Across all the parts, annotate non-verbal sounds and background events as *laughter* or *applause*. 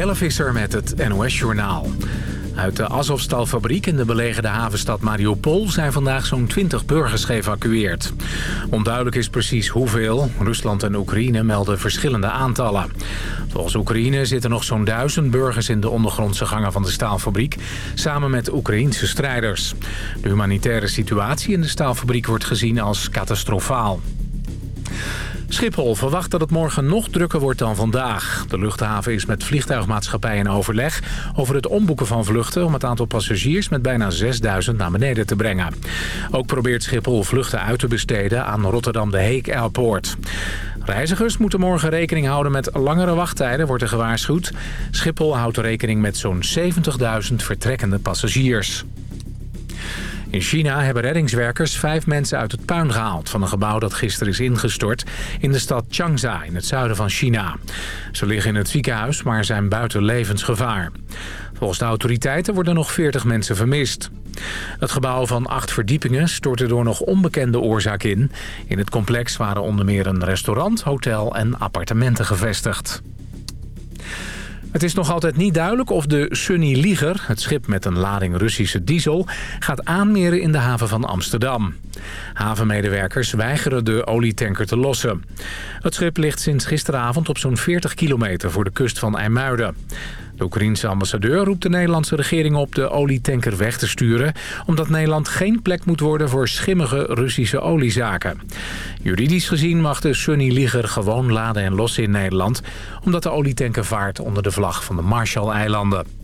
Jelle Visser met het NOS-journaal. Uit de Azovstal-fabriek in de belegerde havenstad Mariupol... zijn vandaag zo'n 20 burgers geëvacueerd. Onduidelijk is precies hoeveel. Rusland en Oekraïne melden verschillende aantallen. Volgens Oekraïne zitten nog zo'n duizend burgers... in de ondergrondse gangen van de staalfabriek... samen met Oekraïense strijders. De humanitaire situatie in de staalfabriek wordt gezien als catastrofaal. Schiphol verwacht dat het morgen nog drukker wordt dan vandaag. De luchthaven is met vliegtuigmaatschappijen in overleg over het omboeken van vluchten... om het aantal passagiers met bijna 6000 naar beneden te brengen. Ook probeert Schiphol vluchten uit te besteden aan Rotterdam de Heek Airport. Reizigers moeten morgen rekening houden met langere wachttijden, wordt er gewaarschuwd. Schiphol houdt rekening met zo'n 70.000 vertrekkende passagiers. In China hebben reddingswerkers vijf mensen uit het puin gehaald... van een gebouw dat gisteren is ingestort in de stad Changsha in het zuiden van China. Ze liggen in het ziekenhuis, maar zijn buiten levensgevaar. Volgens de autoriteiten worden nog 40 mensen vermist. Het gebouw van acht verdiepingen stortte door nog onbekende oorzaak in. In het complex waren onder meer een restaurant, hotel en appartementen gevestigd. Het is nog altijd niet duidelijk of de Sunny Liger, het schip met een lading Russische diesel, gaat aanmeren in de haven van Amsterdam. Havenmedewerkers weigeren de olietanker te lossen. Het schip ligt sinds gisteravond op zo'n 40 kilometer voor de kust van IJmuiden. De Oekraïense ambassadeur roept de Nederlandse regering op de olietanker weg te sturen... omdat Nederland geen plek moet worden voor schimmige Russische oliezaken. Juridisch gezien mag de Sunny Liger gewoon laden en lossen in Nederland... omdat de olietanker vaart onder de vlag van de Marshall-eilanden.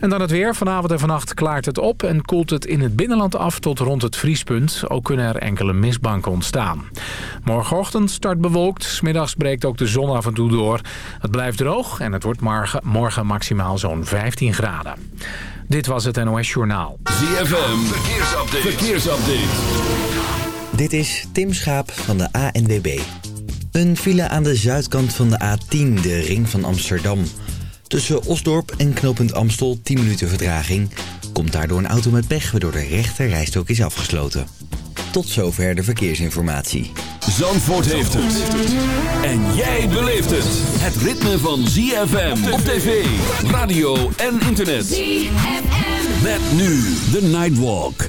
En dan het weer. Vanavond en vannacht klaart het op en koelt het in het binnenland af tot rond het vriespunt. Ook kunnen er enkele mistbanken ontstaan. Morgenochtend start bewolkt. Smiddags breekt ook de zon af en toe door. Het blijft droog en het wordt morgen, morgen maximaal zo'n 15 graden. Dit was het NOS Journaal. ZFM, verkeersupdate. verkeersupdate. Dit is Tim Schaap van de ANWB. Een file aan de zuidkant van de A10, de ring van Amsterdam... Tussen Osdorp en knooppunt Amstel 10 minuten vertraging. Komt daardoor een auto met pech waardoor de rechter rijstok is afgesloten. Tot zover de verkeersinformatie. Zandvoort heeft het. En jij beleeft het. Het ritme van ZFM op tv, radio en internet. ZFM. Met nu de Nightwalk.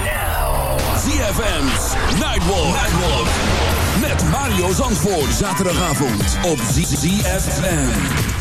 Nightwalk. Nightwalk. Met Mario Zandvoort. Zaterdagavond op ZFM.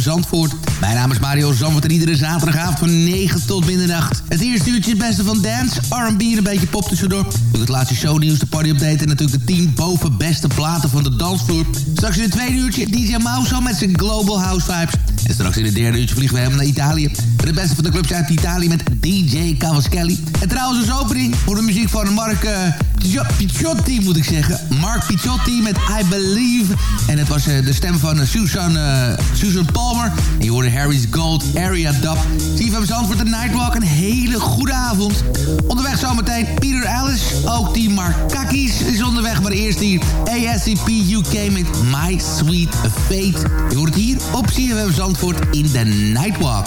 Zandvoort. Mijn naam is Mario Zandvoort en iedere zaterdagavond van 9 tot middernacht. Het eerste uurtje het beste van dance, R&B en een beetje pop tussendoor. Doe het laatste shownieuws, de party update en natuurlijk de 10 boven beste platen van de dansvloer. Straks in het tweede uurtje DJ Mauso met zijn Global House Vibes. En straks in het derde uurtje vliegen we helemaal naar Italië. Het beste van de clubs uit Italië met DJ Cavaschelli. En trouwens als opening voor de muziek van Mark uh, Picciotti moet ik zeggen. Mark Picciotti met I Believe. En het was uh, de stem van uh, Susan, Susan Palmer. En je hoorde Harry's Gold Area Dub. CFM Zandvoort de Nightwalk. Een hele goede avond. Onderweg zometeen Peter Alice. Ook die Markakis is onderweg. Maar eerst hier ASCP UK met My Sweet Fate. Je hoort het hier op CFM Zandvoort Zandvoort in de Nightwalk.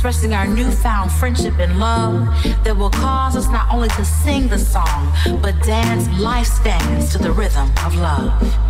Expressing our newfound friendship and love that will cause us not only to sing the song, but dance life stands to the rhythm of love.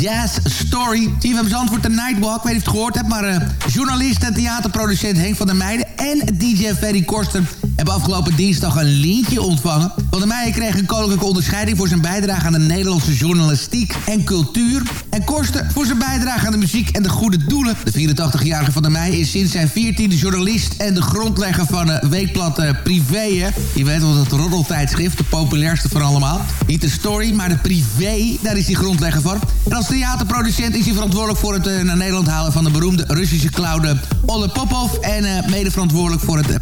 Jazz Story. TVM Zandvoort, de Nightwalk. weet je of je het gehoord hebt, maar uh, journalist en theaterproducent Henk van der Meijden... en DJ Ferry Korsten hebben afgelopen dinsdag een lintje ontvangen. Van der Meijer kreeg een koninklijke onderscheiding voor zijn bijdrage aan de Nederlandse journalistiek en cultuur. Voor zijn bijdrage aan de muziek en de goede doelen. De 84-jarige Van der Meijer is sinds zijn 14e journalist en de grondlegger van uh, Weekblad uh, Privé. Je weet wel, dat roddeltijdschrift, de populairste van allemaal. Niet de story, maar de privé, daar is hij grondlegger van. En als theaterproducent is hij verantwoordelijk voor het uh, naar Nederland halen van de beroemde Russische clown Olle Popov. En mede verantwoordelijk voor het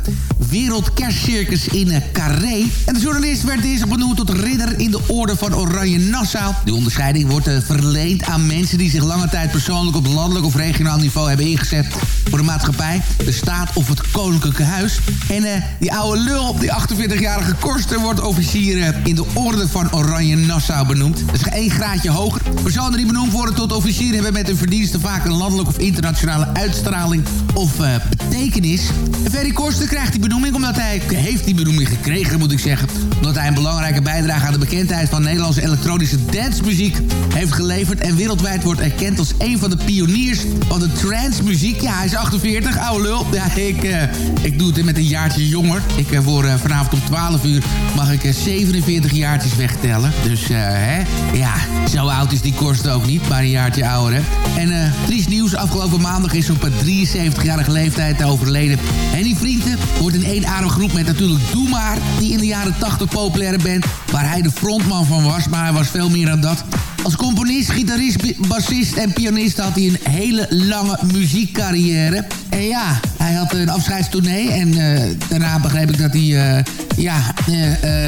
Wereldkerstcircus in Carré. En de journalist werd deze benoemd tot ridder in de orde van Oranje Nassau. Die onderscheiding wordt verleend aan mensen die zich lange tijd persoonlijk op landelijk of regionaal niveau hebben ingezet voor de maatschappij, de staat of het koninklijke huis. En uh, die oude lul, die 48-jarige Korster, wordt officier in de orde van Oranje Nassau benoemd. Dat is één graadje hoger. Personen die benoemd worden tot officier hebben met hun verdiensten vaak een landelijke of internationale uitstraling of uh, betekenis. En Ferry Korster krijgt die benoeming omdat hij heeft die benoeming gekregen, moet ik zeggen. Omdat hij een belangrijke bijdrage aan de bekendheid van Nederlandse elektronische dancemuziek heeft geleverd en wereldwijd wordt erkend als een van de pioniers van de transmuziek. Ja, hij is 48, oude lul. Ik, uh, ik doe het met een jaartje jonger. Ik uh, voor uh, vanavond om 12 uur mag ik 47 jaartjes wegtellen. Dus hè, ja, zo oud is die korst ook niet, maar een jaartje ouder. Hè. En triest nieuws, afgelopen maandag is op 73-jarige leeftijd overleden. En die vrienden wordt één adem groep met natuurlijk Doe Maar... die in de jaren 80 populaire band, waar hij de frontman van was... maar hij was veel meer dan dat... Als componist, gitarist, bassist en pianist had hij een hele lange muziekcarrière. En ja, hij had een afscheidstournee en uh, daarna begreep ik dat hij uh, ja, uh,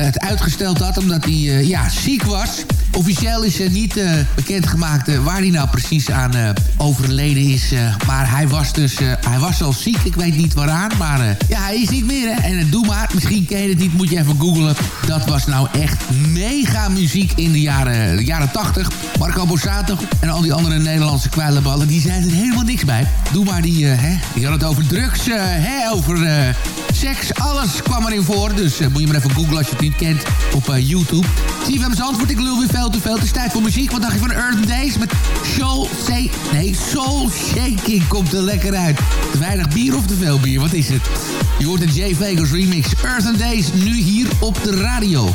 het uitgesteld had omdat hij ja, ziek was. Officieel is niet bekendgemaakt waar hij nou precies aan overleden is. maar hij was dus, hij was al ziek, ik weet niet waaraan. Maar ja, hij is niet meer. En doe maar, misschien ken je het niet, moet je even googlen. Dat was nou echt mega muziek in de jaren, de jaren 80. Marco Borsato en al die andere Nederlandse kwijlenballen, die zijn er helemaal niks bij. Doe maar, die, uh, hè, die had het over drugs, uh, hè, over uh, seks, alles kwam erin voor. Dus moet je maar even googlen als je het niet kent op YouTube. CFM Zandvoort, ik lul weer veel te veel. Het is tijd voor muziek. Wat dacht je van Earth Days met Soul Say... Nee, Soul Shaking komt er lekker uit. Te weinig bier of te veel bier, wat is het? Je hoort de J Vegas remix Earth Days nu hier op de radio.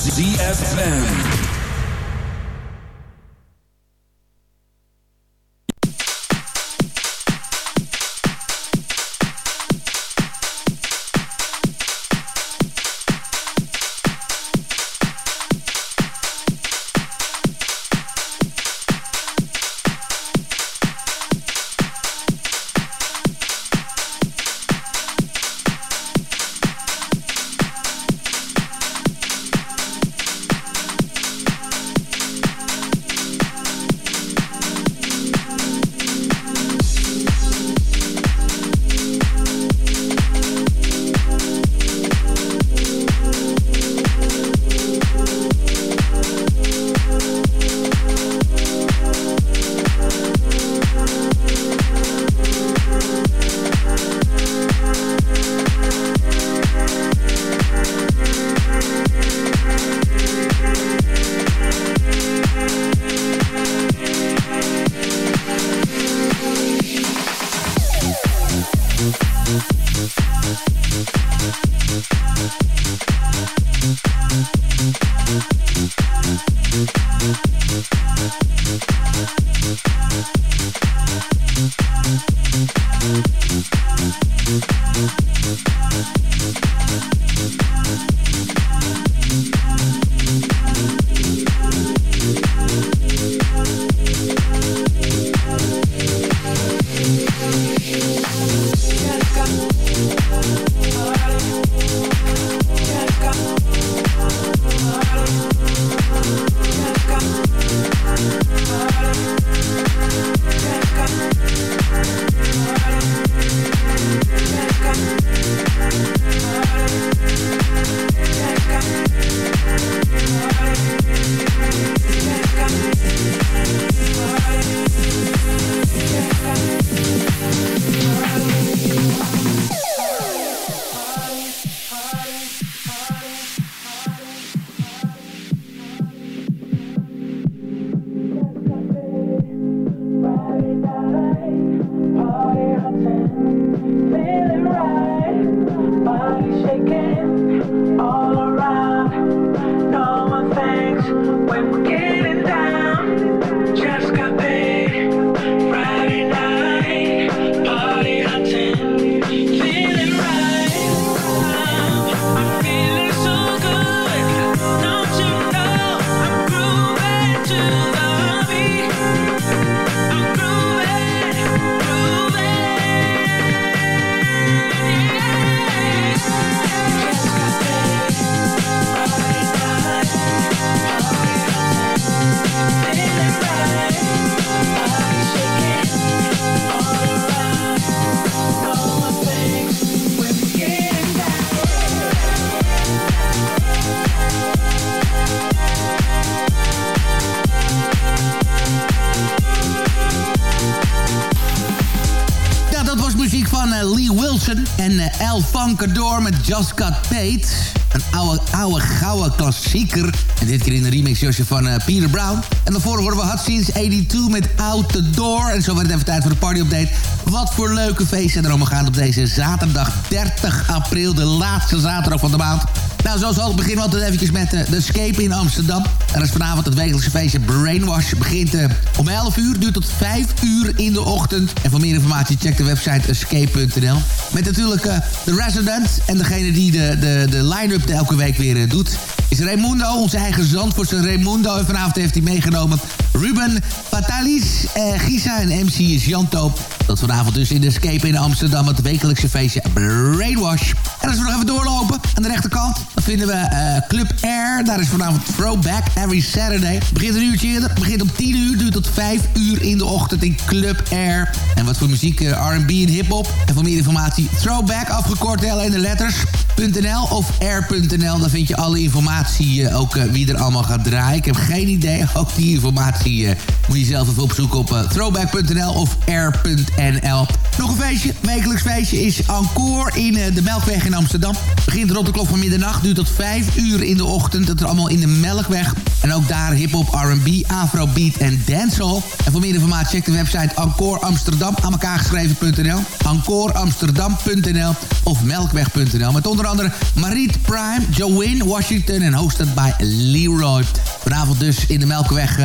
ZFM. Paid. Een oude, oude, gouden klassieker. En dit keer in een remixjasje van uh, Peter Brown. En daarvoor horen we Hot Scenes 82 met Out The Door. En zo werd het even tijd voor de party update. Wat voor leuke feesten er allemaal gaan op deze zaterdag 30 april. De laatste zaterdag van de maand. Nou, zoals altijd beginnen we altijd eventjes met uh, de Escape in Amsterdam. Er is vanavond het wekelijkse feestje Brainwash. Begint uh, om 11 uur, duurt tot 5 uur in de ochtend. En voor meer informatie check de website escape.nl. Met natuurlijk uh, de resident en degene die de, de, de line-up elke week weer doet is Raimundo, onze eigen Zandvoortse Raimundo. En vanavond heeft hij meegenomen Ruben Fatalis, eh, Gisa en MC is Janto. Dat vanavond dus in de Escape in Amsterdam... het wekelijkse feestje Brainwash. En als we nog even doorlopen, aan de rechterkant... dan vinden we uh, Club Air. Daar is vanavond Throwback Every Saturday. Begint een uurtje eerder, begint om 10 uur... duurt tot 5 uur in de ochtend in Club Air. En wat voor muziek, uh, R&B en hip-hop. En voor meer informatie, Throwback, afgekort alleen de letters... .nl of air.nl, daar vind je alle informatie, ook wie er allemaal gaat draaien. Ik heb geen idee, ook die informatie uh, moet je zelf even opzoeken op throwback.nl of air.nl. Nog een feestje, wekelijks feestje is Encore in de Melkweg in Amsterdam. Begint rond de klok van middernacht, duurt tot 5 uur in de ochtend. Dat er allemaal in de Melkweg. En ook daar hip-hop, R&B, afrobeat en dancehall. En voor meer informatie check de website Encore Amsterdam aan elkaar geschreven.nl, encoreamsterdam.nl of melkweg.nl. Met onder andere Mariet Prime, Joanne Washington en hosted bij Leroy. Vanavond dus in de Melkweg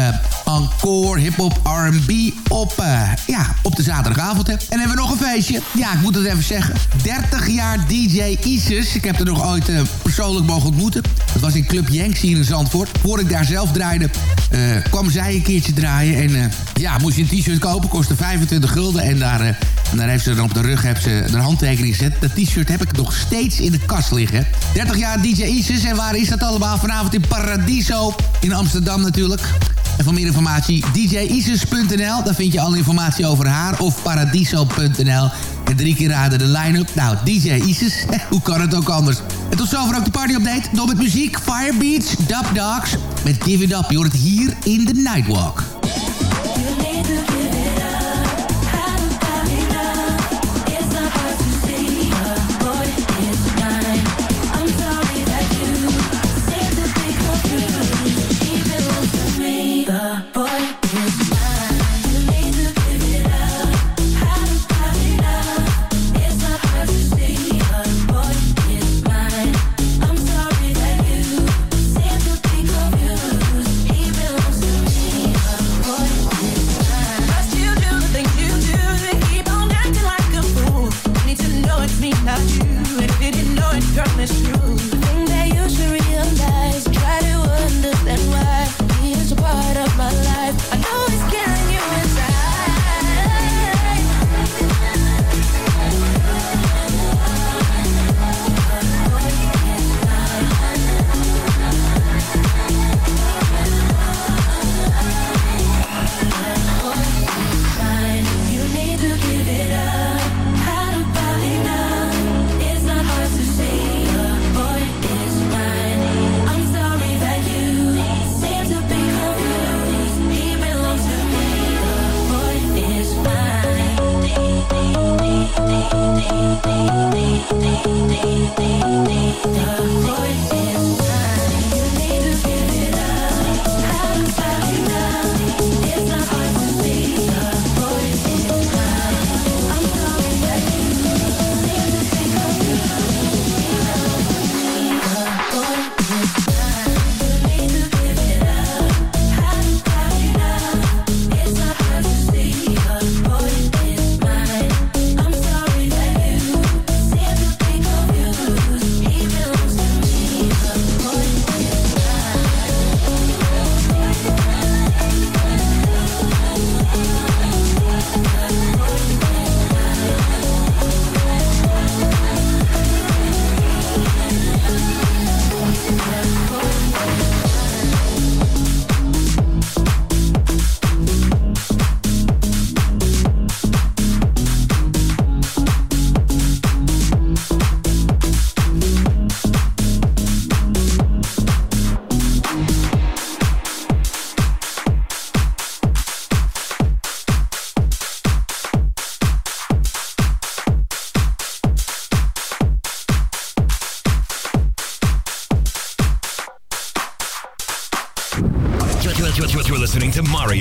encore hip-hop R&B op, uh, ja, op de zaterdagavond. Hè. En hebben we nog een feestje. Ja, ik moet het even zeggen. 30 jaar DJ Isis. Ik heb er nog ooit uh, persoonlijk mogen ontmoeten. Dat was in Club Yanks hier in Zandvoort. Voor ik daar zelf draaide, kwam zij een keertje draaien. En ja, moest je een t-shirt kopen. Kostte 25 gulden. En daar, en daar heeft ze dan op de rug heeft ze een handtekening gezet. Dat t-shirt heb ik nog steeds in de kast liggen. 30 jaar DJ Isis. En waar is dat allemaal? Vanavond in Paradiso. In Amsterdam natuurlijk. En voor meer informatie djisis.nl. Daar vind je alle informatie over haar. Of paradiso.nl. En drie keer raden de line-up. Nou, DJ Isis. *laughs* Hoe kan het ook anders? En tot zover ook de party-update. Door met muziek. Firebeats, Dub Dogs. Met Give It Up. Je hoort het hier in de Nightwalk.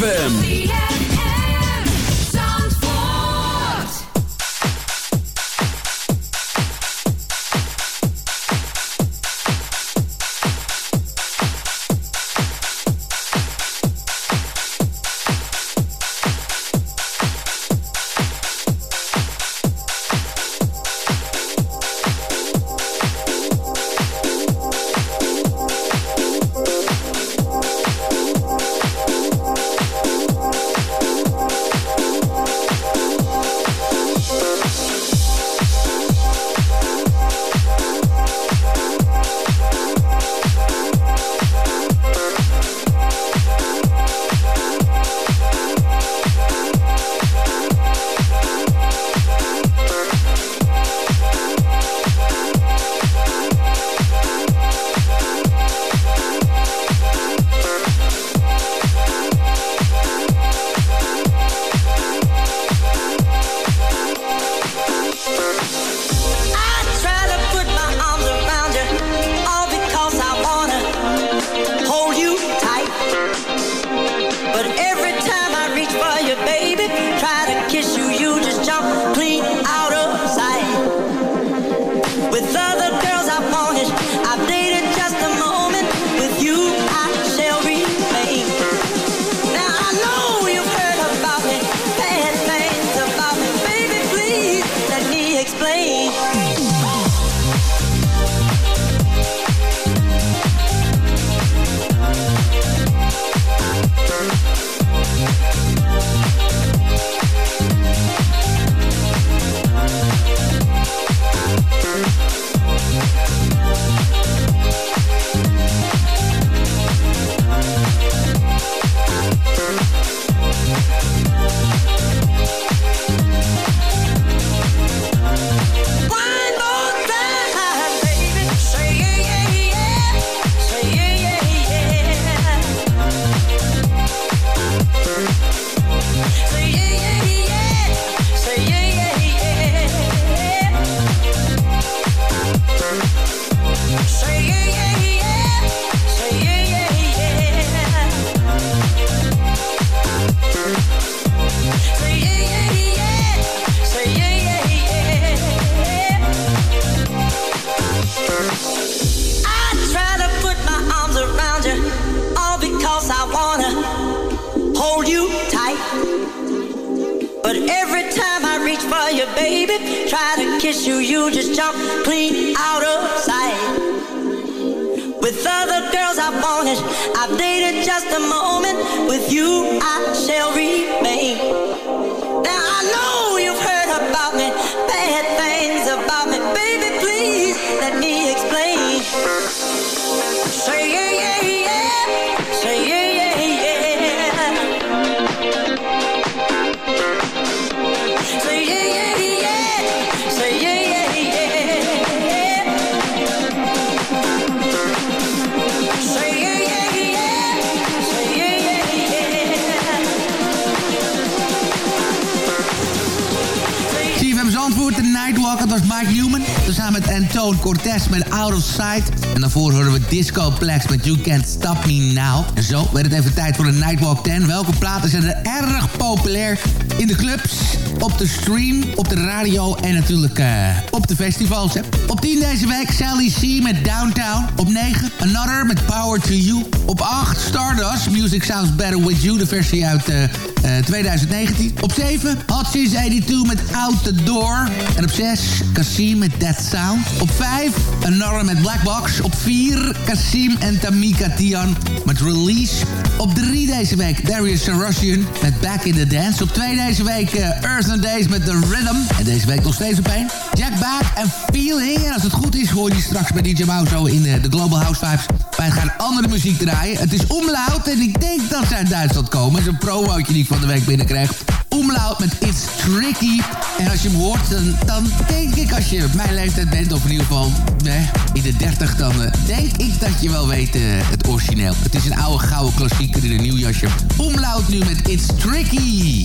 ZFM. En zo werd het even tijd voor de Nightwalk 10. Welke platen zijn er erg populair in de clubs, op de stream, op de radio en natuurlijk uh, op de festivals. Op 10 deze week Sally C met Downtown. Op 9 Another met Power to You. Op 8 Stardust, Music Sounds Better With You, de versie uit uh, uh, 2019. Op 7 Hot Since 82 met Out The Door. En op 6 Cassim met That Sound. Op 5 Another met Black Box. Op 4 Cassim en Tamika Tian met Release. Op 3 deze week Darius Sarosian met Back in the Dance. Op 2 deze week uh, Earth and Days met The Rhythm. En deze week nog steeds op 1. Jack Back en Feeling. En als het goed is hoor je straks bij DJ Mauzo in de, de Global House Vibes. Wij gaan andere muziek draaien. Het is omlaut en ik denk dat ze uit Duitsland komen. Dat is een promootje die ik van de week binnenkrijg. Omlaut met It's Tricky. En als je hem hoort, dan, denk ik als je mijn leeftijd bent... of in ieder geval eh, in de 30, dan uh, denk ik dat je wel weet uh, het origineel. Het is een oude gouden klassieker in een nieuw jasje. Omlaut nu met It's Tricky.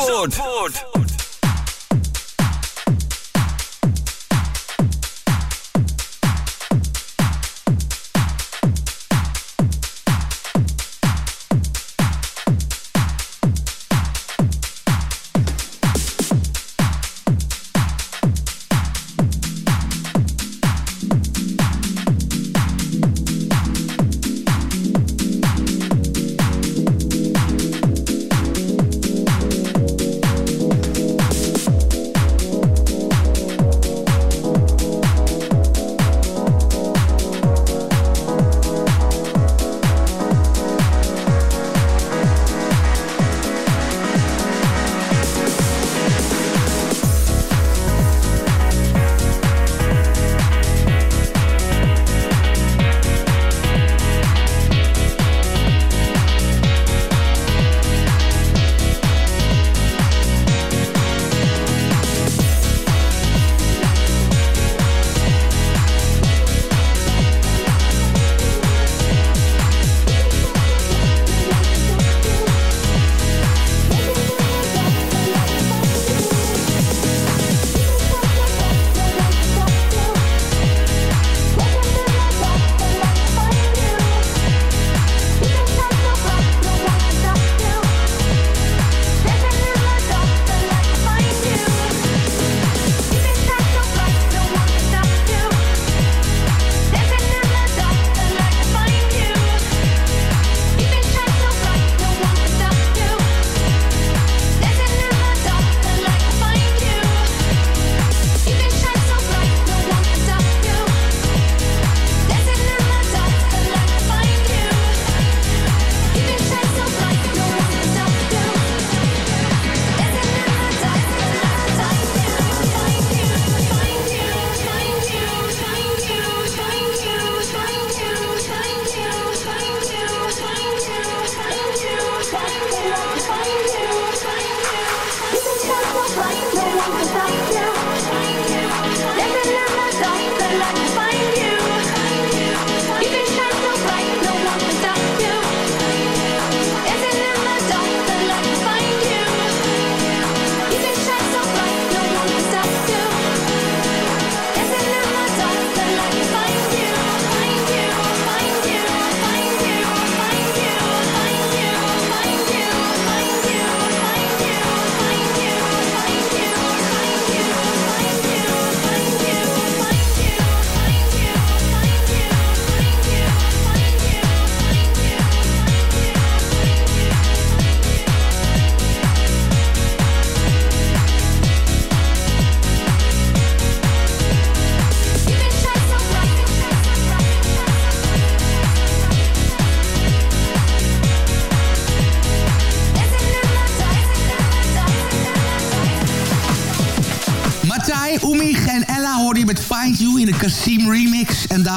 Zandvoort. Zandvoort.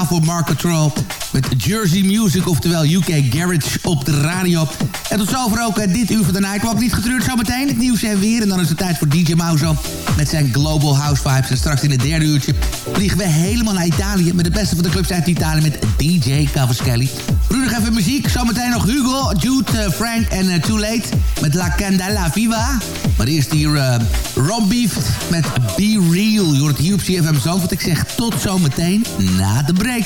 Daarvoor Mark Control met Jersey Music, oftewel UK Garage op de radio. En tot zover ook eh, dit uur van de Nightwalk. Niet getreurd, zometeen het nieuws en weer. En dan is het tijd voor DJ Mauzo met zijn Global House Vibes. En straks in het derde uurtje vliegen we helemaal naar Italië... met de beste van de clubs uit Italië met DJ Cavaschelli. Nu even muziek. Zometeen nog Hugo, Jude, uh, Frank en uh, Too Late met La Candela Viva. Maar eerst hier uh, Rob Beef met Be Real. Je hoort hier op CFM Zandvoort. Ik zeg tot zometeen na de break.